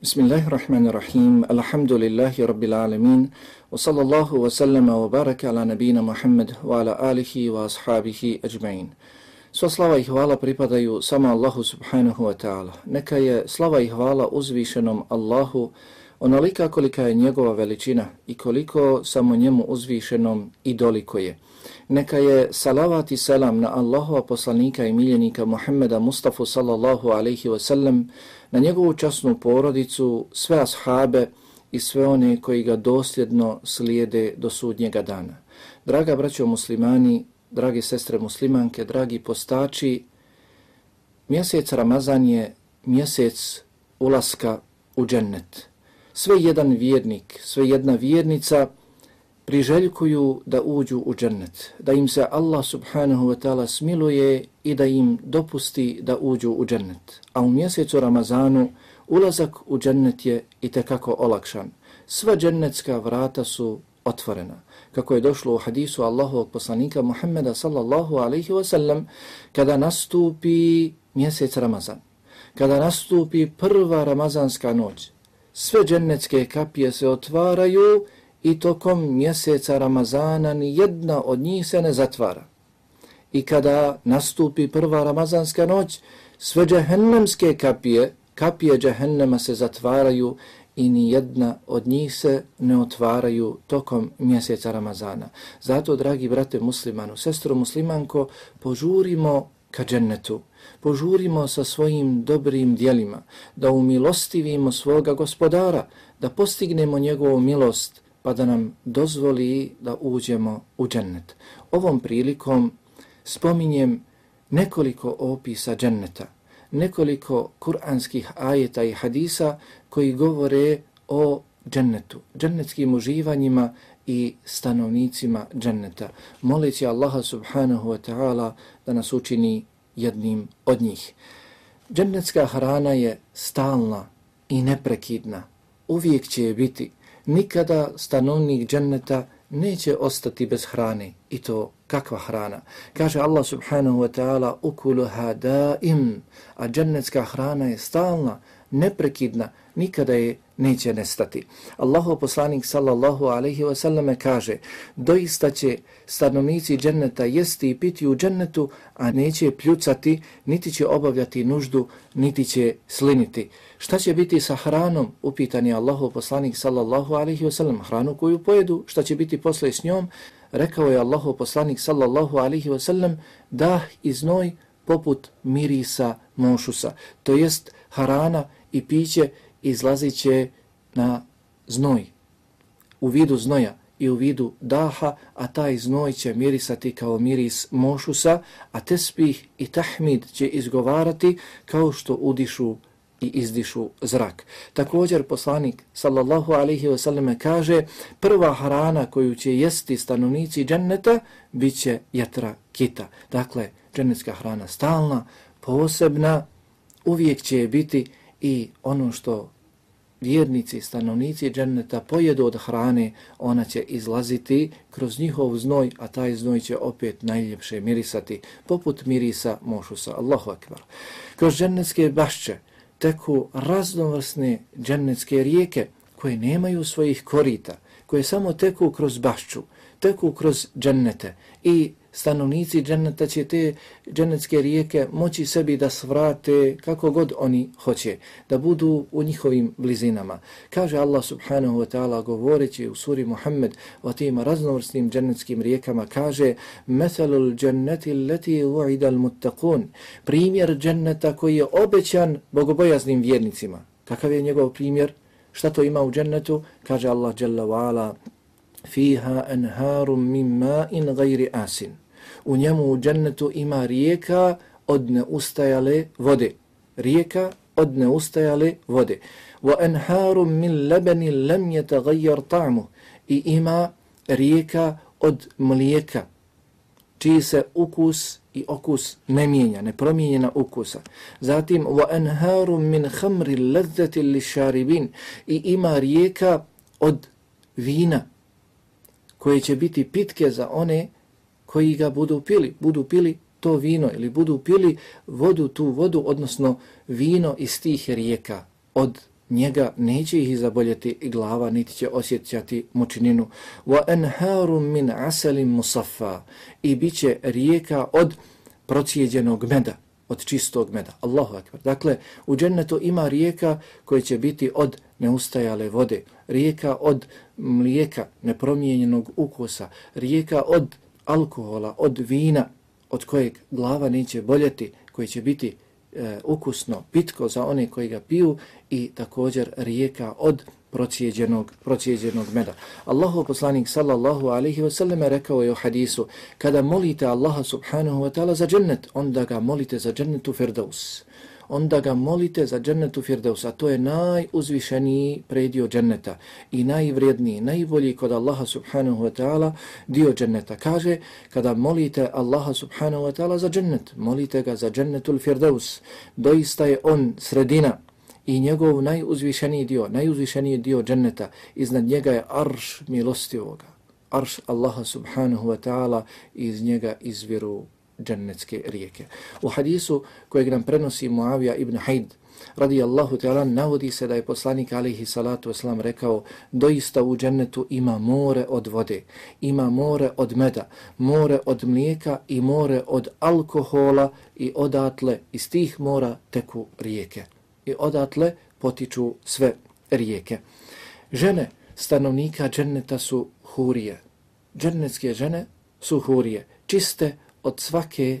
Bismillahirrahmanirrahim. Alhamdulillahi rabbil alamin. Wa sallallahu wa sallama wa baraka ala nabina Muhammad wa ala alihi wa ashabihi ajma'in. Sva slava i hvala pripadaju samo Allahu subhanahu wa ta'ala. Neka je slava i hvala uzvišenom Allahu onolika kolika je njegova veličina i koliko samo njemu uzvišenom i doliko je. Neka je salavat i selam na Allahova poslanika i miljenika Muhammeda Mustafa sallallahu alaihi wa sallam, na njegovu časnu porodicu, sve ashabe i sve one koji ga dosljedno slijede do sudnjega dana. Draga braćo muslimani, dragi sestre muslimanke, dragi postači, mjesec Ramazan je mjesec ulaska u džennet. Sve jedan vjernik, sve jedna vjernica priželjkuju da uđu u džennet, da im se Allah subhanahu wa ta'ala smiluje i da im dopusti da uđu u džennet. A u mjesecu Ramazanu ulazak u džennet je i tekako olakšan. Sva džennetska vrata su otvorena. Kako je došlo u hadisu Allahovog poslanika Muhammeda sallallahu alaihi wa sallam, kada nastupi mjesec Ramazan, kada nastupi prva ramazanska noć, sve džennetske kapije se otvaraju i i tokom mjeseca Ramazana ni jedna od njih se ne zatvara. I kada nastupi prva ramazanska noć, sve džehennemske kapije, kapije džehennema se zatvaraju i ni jedna od njih se ne otvaraju tokom mjeseca Ramazana. Zato, dragi brate muslimanu, sestro muslimanko, požurimo ka džennetu, požurimo sa svojim dobrim dijelima, da umilostivimo svoga gospodara, da postignemo njegovu milost, pa da nam dozvoli da uđemo u džennet. Ovom prilikom spominjem nekoliko opisa dženneta, nekoliko kuranskih ajeta i hadisa koji govore o džennetu, džennetskim uživanjima i stanovnicima dženneta. Moleći Allaha subhanahu wa ta'ala da nas učini jednim od njih. Džennetska hrana je stalna i neprekidna. Uvijek će je biti nikada stanovnik dženneta neće ostati bez hrane. I to kakva hrana? Kaže Allah subhanahu wa ta'ala ukuluha daim, a džennetska hrana je stalna, neprekidna, nikada je neće nestati. Allahu poslanik sallallahu alaihi wasallam kaže doista će stanovnici dženneta jesti i piti u džennetu, a neće pljucati, niti će obavljati nuždu, niti će sliniti. Šta će biti sa hranom? Upitan je Allahu poslanik sallallahu alaihi wasallam hranu koju pojedu, šta će biti posle s njom? Rekao je Allahu poslanik sallallahu alaihi wasallam dah i znoj poput mirisa mošusa, to jest harana i piće izlazit će na znoj, u vidu znoja i u vidu daha, a taj znoj će mirisati kao miris mošusa, a tespih i tahmid će izgovarati kao što udišu i izdišu zrak. Također poslanik sallallahu alaihi ve sallam kaže prva hrana koju će jesti stanovnici dženneta bit će kita. Dakle, džennetska hrana stalna, posebna, uvijek će biti i ono što vjernici, stanovnici dženneta pojedu od hrane, ona će izlaziti kroz njihov znoj, a taj znoj će opet najljepše mirisati, poput mirisa mošusa. Allahu akbar. Kroz džennetske bašće teku raznovrsne džennetske rijeke koje nemaju svojih korita, koje samo teku kroz bašću, teku kroz džennete i stanovnici dženneta će te džennetske rijeke moći sebi da svrate kako god oni hoće, da budu u njihovim blizinama. Kaže Allah subhanahu wa ta'ala govoreći u suri Muhammed o tim raznovrsnim džennetskim rijekama, kaže Methalul dženneti leti u'ida al-muttaqun primjer dženneta koji je obećan bogobojaznim vjernicima. Kakav je njegov primjer? Šta to ima u džennetu? Kaže Allah jalla wa fiha anharum min ma'in gajri asin. U njemu u džennetu ima rijeka od neustajale vode. Rijeka od neustajale vode. Wa anharum min labani lam yataghayyar ta'mu. I ima rijeka od mlijeka čiji se ukus i okus ne mijenja, ne promijenjena ukusa. Zatim, wa anharum min khamri li lisharibin. I ima rijeka od vina koje će biti pitke za one koji ga budu pili, budu pili to vino ili budu pili vodu, tu vodu, odnosno vino iz tih rijeka od njega neće ih zaboljeti i glava, niti će osjećati mučininu. Wa anharu min asalin musaffa i biće rijeka od procijeđenog meda, od čistog meda. Allahu akbar. Dakle, u džennetu ima rijeka koje će biti od neustajale vode, rijeka od mlijeka nepromijenjenog ukusa, rijeka od alkohola, od vina, od kojeg glava neće boljeti, koji će biti e, ukusno, pitko za one koji ga piju i također rijeka od procijeđenog, procijeđenog meda. Allahu poslanik sallallahu alaihi wasallam rekao je u hadisu, kada molite Allaha subhanahu wa ta'ala za džennet, onda ga molite za džennetu firdaus onda ga molite za džennetu Firdaus, a to je najuzvišeniji predio dženneta i najvrijedniji, najbolji kod Allaha subhanahu wa ta'ala dio dženneta. Kaže, kada molite Allaha subhanahu wa ta'ala za džennet, molite ga za džennetul Firdaus, doista je on sredina i njegov najuzvišeniji dio, najuzvišeniji dio dženneta, iznad njega je arš milostivoga, arš Allaha subhanahu wa ta'ala iz njega izviru džennetske rijeke. U hadisu kojeg nam prenosi Muavija ibn Hajd, radijallahu ta'ala, navodi se da je poslanik alihi salatu wasalam rekao doista u džennetu ima more od vode, ima more od meda, more od mlijeka i more od alkohola i odatle iz tih mora teku rijeke. I odatle potiču sve rijeke. Žene stanovnika dženneta su hurije. Džennetske žene su hurije, čiste od svake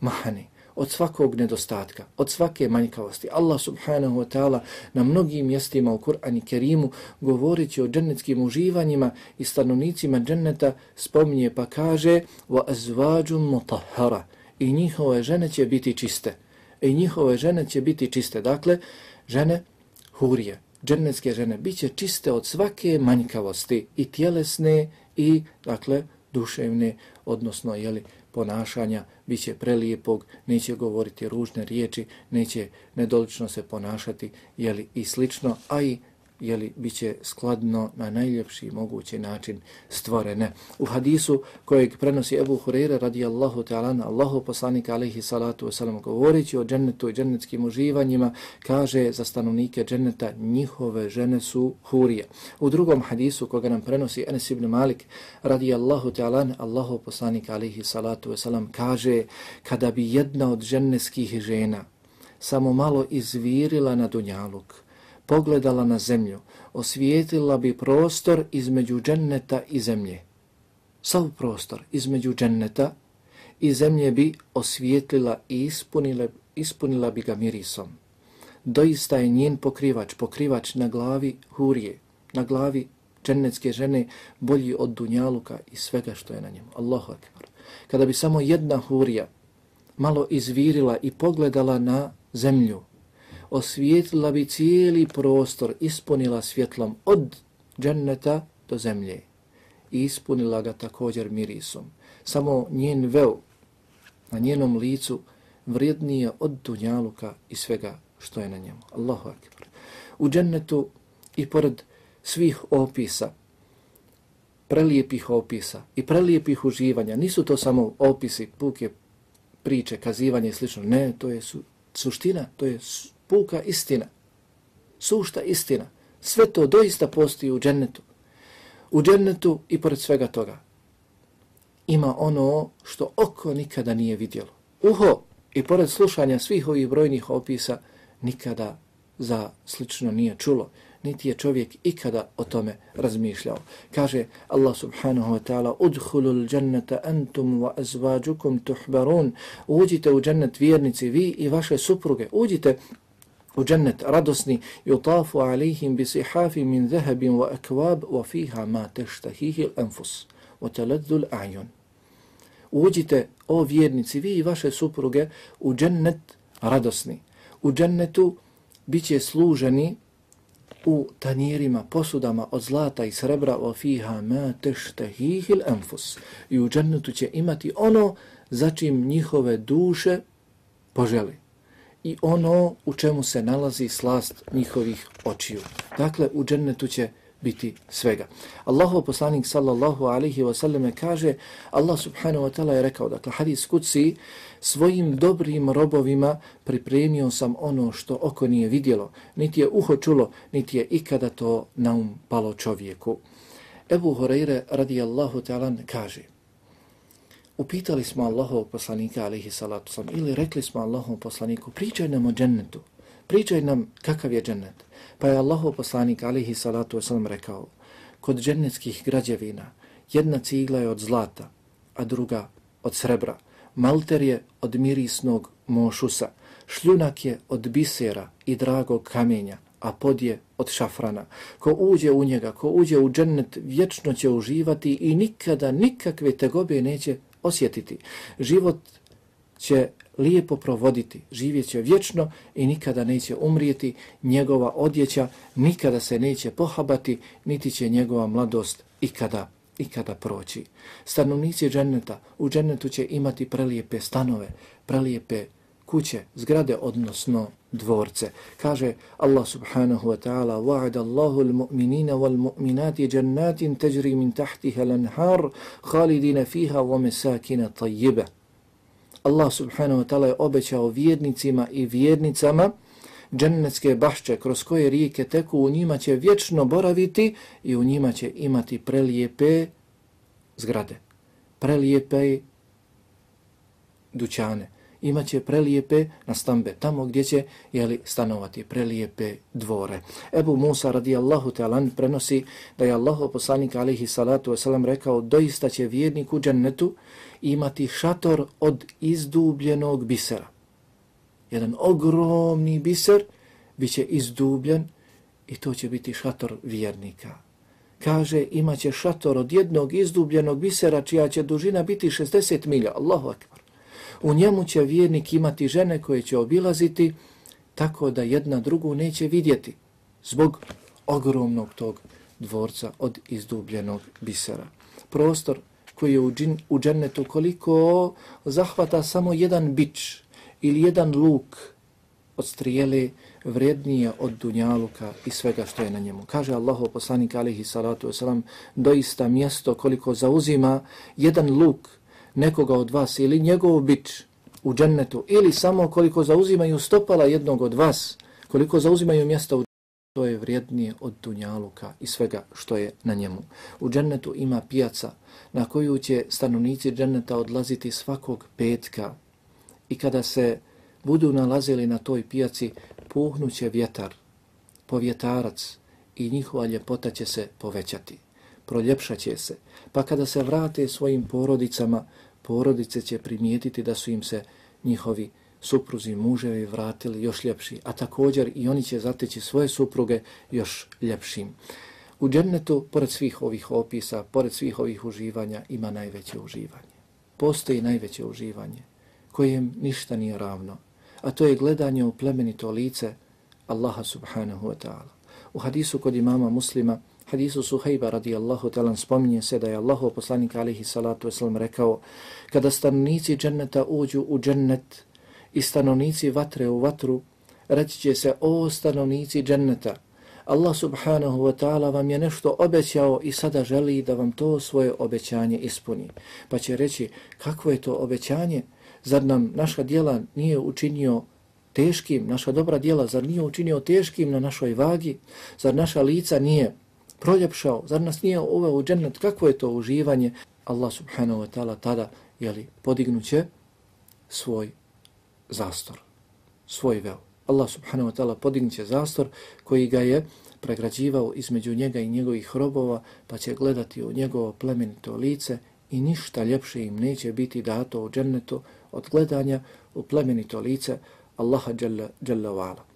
mahane, od svakog nedostatka, od svake manjkavosti. Allah subhanahu wa ta'ala na mnogim mjestima u Kur'ani Kerimu govoreći o džennetskim uživanjima i stanovnicima dženneta spominje pa kaže wa مُطَهَرَ i njihove žene će biti čiste. I njihove žene će biti čiste. Dakle, žene hurije, džennetske žene, bit će čiste od svake manjkavosti i tjelesne i, dakle, duševne, odnosno, jeli, ponašanja, bit će prelijepog, neće govoriti ružne riječi, neće nedolično se ponašati, jeli i slično, a i jeli, bit će skladno na najljepši mogući način stvorene. U hadisu kojeg prenosi Ebu Hureyre radijallahu ta'ala na Allahu poslanika alaihi salatu wasalam govoreći o džennetu i džennetskim uživanjima, kaže za stanovnike dženneta njihove žene su hurije. U drugom hadisu koga nam prenosi Enes ibn Malik radijallahu ta'ala na Allahu poslanika alaihi salatu wasalam kaže kada bi jedna od džennetskih žena samo malo izvirila na dunjaluk, pogledala na zemlju, osvijetila bi prostor između dženneta i zemlje. Sav prostor između dženneta i zemlje bi osvijetlila i ispunila, ispunila bi ga mirisom. Doista je njen pokrivač, pokrivač na glavi hurije, na glavi džennetske žene bolji od dunjaluka i svega što je na njemu. Allahu akbar. Kada bi samo jedna hurija malo izvirila i pogledala na zemlju, osvijetlila bi cijeli prostor, ispunila svjetlom od dženneta do zemlje i ispunila ga također mirisom. Samo njen veo na njenom licu vrijednije od dunjaluka i svega što je na njemu. Allahu akbar. U džennetu i pored svih opisa, prelijepih opisa i prelijepih uživanja, nisu to samo opisi, puke, priče, kazivanje i slično. Ne, to je su, suština, to je puka istina, sušta istina. Sve to doista postoji u džennetu. U džennetu i pored svega toga ima ono što oko nikada nije vidjelo. Uho i pored slušanja svih ovih brojnih opisa nikada za slično nije čulo, niti je čovjek ikada o tome razmišljao. Kaže Allah subhanahu wa ta'ala Udhulu l-đannata antum wa azvađukum tuhbarun Uđite u džennet vjernici, vi i vaše supruge. Uđite u džennet radosni yutafu alihim bi sihafi min zahabin wa akvab wa fiha ma teštahihi l'anfus wa taladdu l'ajun. Uđite, o vjernici, vi i vaše supruge, u džennet radosni. U džennetu biće služeni u tanjerima, posudama od zlata i srebra wa fiha ma teštahihi l'anfus. I u džennetu će imati ono za čim njihove duše poželi i ono u čemu se nalazi slast njihovih očiju. Dakle, u džennetu će biti svega. Allahov poslanik sallallahu alaihi wa sallam kaže, Allah subhanahu wa ta'ala je rekao, dakle hadis kuci, svojim dobrim robovima pripremio sam ono što oko nije vidjelo, niti je uho čulo, niti je ikada to naum palo čovjeku. Ebu Horeire radijallahu ta'ala kaže, upitali smo Allahov poslanika alaihi salatu sam, ili rekli smo Allahov poslaniku, pričaj nam o džennetu, pričaj nam kakav je džennet. Pa je Allahov poslanik alaihi salatu sam rekao, kod džennetskih građevina jedna cigla je od zlata, a druga od srebra. Malter je od mirisnog mošusa, šljunak je od bisera i dragog kamenja, a pod je od šafrana. Ko uđe u njega, ko uđe u džennet, vječno će uživati i nikada nikakve tegobe neće osjetiti. Život će lijepo provoditi, živjet će vječno i nikada neće umrijeti, njegova odjeća nikada se neće pohabati, niti će njegova mladost ikada, ikada proći. Stanovnici dženneta u džennetu će imati prelijepe stanove, prelijepe kuće, zgrade, odnosno dvorce. Kaže Allah subhanahu wa ta'ala وَعَدَ اللَّهُ الْمُؤْمِنِينَ وَالْمُؤْمِنَاتِ جَنَّاتٍ تَجْرِي مِنْ تَحْتِهَا الْأَنْهَارُ خَالِدِينَ فِيهَا وَمَسَاكِنَ طَيِّبَ Allah subhanahu wa ta'ala je obećao vjernicima i vjernicama džennetske bašće kroz koje rijeke teku, u njima će vječno boraviti i u njima će imati prelijepe zgrade, prelijepe dućane, imaće prelijepe nastambe, tamo gdje će jeli, stanovati prelijepe dvore. Ebu Musa radijallahu ta'ala prenosi da je Allah poslanik alihi salatu wasalam rekao doista će vjernik u džennetu imati šator od izdubljenog bisera. Jedan ogromni biser bit će izdubljen i to će biti šator vjernika. Kaže, imaće šator od jednog izdubljenog bisera čija će dužina biti 60 milja. Allahu akbar. U njemu će vjernik imati žene koje će obilaziti tako da jedna drugu neće vidjeti zbog ogromnog tog dvorca od izdubljenog bisera. Prostor koji je u, džin, u džennetu koliko zahvata samo jedan bić ili jedan luk od strijele vrednije od dunjaluka i svega što je na njemu. Kaže Allahu poslanik alihi salatu wasalam, doista mjesto koliko zauzima jedan luk nekoga od vas ili njegov bić u džennetu ili samo koliko zauzimaju stopala jednog od vas, koliko zauzimaju mjesta u to je vrijednije od dunjaluka i svega što je na njemu. U džennetu ima pijaca na koju će stanovnici dženneta odlaziti svakog petka i kada se budu nalazili na toj pijaci, puhnuće vjetar, povjetarac i njihova ljepota će se povećati, proljepšat će se, pa kada se vrate svojim porodicama, porodice će primijetiti da su im se njihovi supruzi, muževi vratili još ljepši, a također i oni će zateći svoje supruge još ljepšim. U džennetu, pored svih ovih opisa, pored svih ovih uživanja, ima najveće uživanje. Postoji najveće uživanje, kojem ništa nije ravno, a to je gledanje u plemenito lice Allaha subhanahu wa ta'ala. U hadisu kod imama muslima, hadisu Suhejba radijallahu ta'ala, spominje se da je Allahu poslanik alihi salatu wasalam rekao, kada stanovnici dženneta uđu u džennet, i stanovnici vatre u vatru, reći će se, o stanovnici dženneta, Allah subhanahu wa ta'ala vam je nešto obećao i sada želi da vam to svoje obećanje ispuni. Pa će reći, kako je to obećanje? Zar nam naša dijela nije učinio teškim, naša dobra dijela, zar nije učinio teškim na našoj vagi? Zar naša lica nije proljepšao? Zar nas nije uveo u džennet? Kako je to uživanje? Allah subhanahu wa ta'ala tada, jeli, podignuće svoj zastor, svoj vel. Allah subhanahu wa ta'ala podignuće zastor koji ga je pregrađivao između njega i njegovih robova, pa će gledati u njegovo plemenito lice i ništa ljepše im neće biti dato u džennetu od gledanja u plemenito lice Allaha jalla, jalla wa'ala.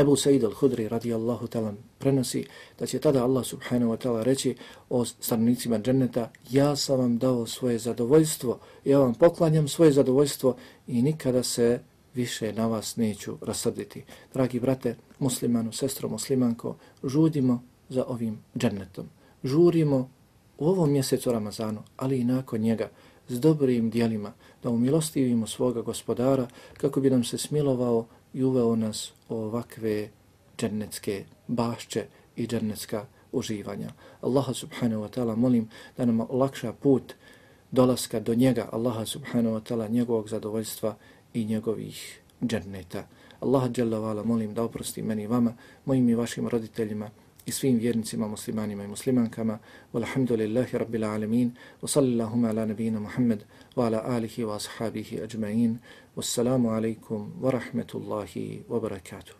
Ebu Said al-Hudri radijallahu ta'ala prenosi da će tada Allah subhanahu wa ta'ala reći o stanovnicima dženneta ja sam vam dao svoje zadovoljstvo, ja vam poklanjam svoje zadovoljstvo i nikada se više na vas neću rasrditi. Dragi brate, muslimanu, sestro muslimanko, žudimo za ovim džennetom. Žurimo u ovom mjesecu Ramazanu, ali i nakon njega, s dobrim dijelima, da umilostivimo svoga gospodara kako bi nam se smilovao i uveo nas u ovakve džennetske bašće i džennetska uživanja. Allaha subhanahu wa ta'ala molim da nam olakša put dolaska do njega, Allaha subhanahu wa ta'ala, njegovog zadovoljstva i njegovih dženneta. Allaha dželavala vala molim da oprosti meni i vama, mojim i vašim roditeljima i svim vjernicima, muslimanima i muslimankama. Walhamdulillahi rabbil alamin. Wa sallillahuma ala nabijina Muhammed, wa ala alihi wa ashabihi ajma'in. Wassalamu alaikum wa rahmetullahi wa barakatuh.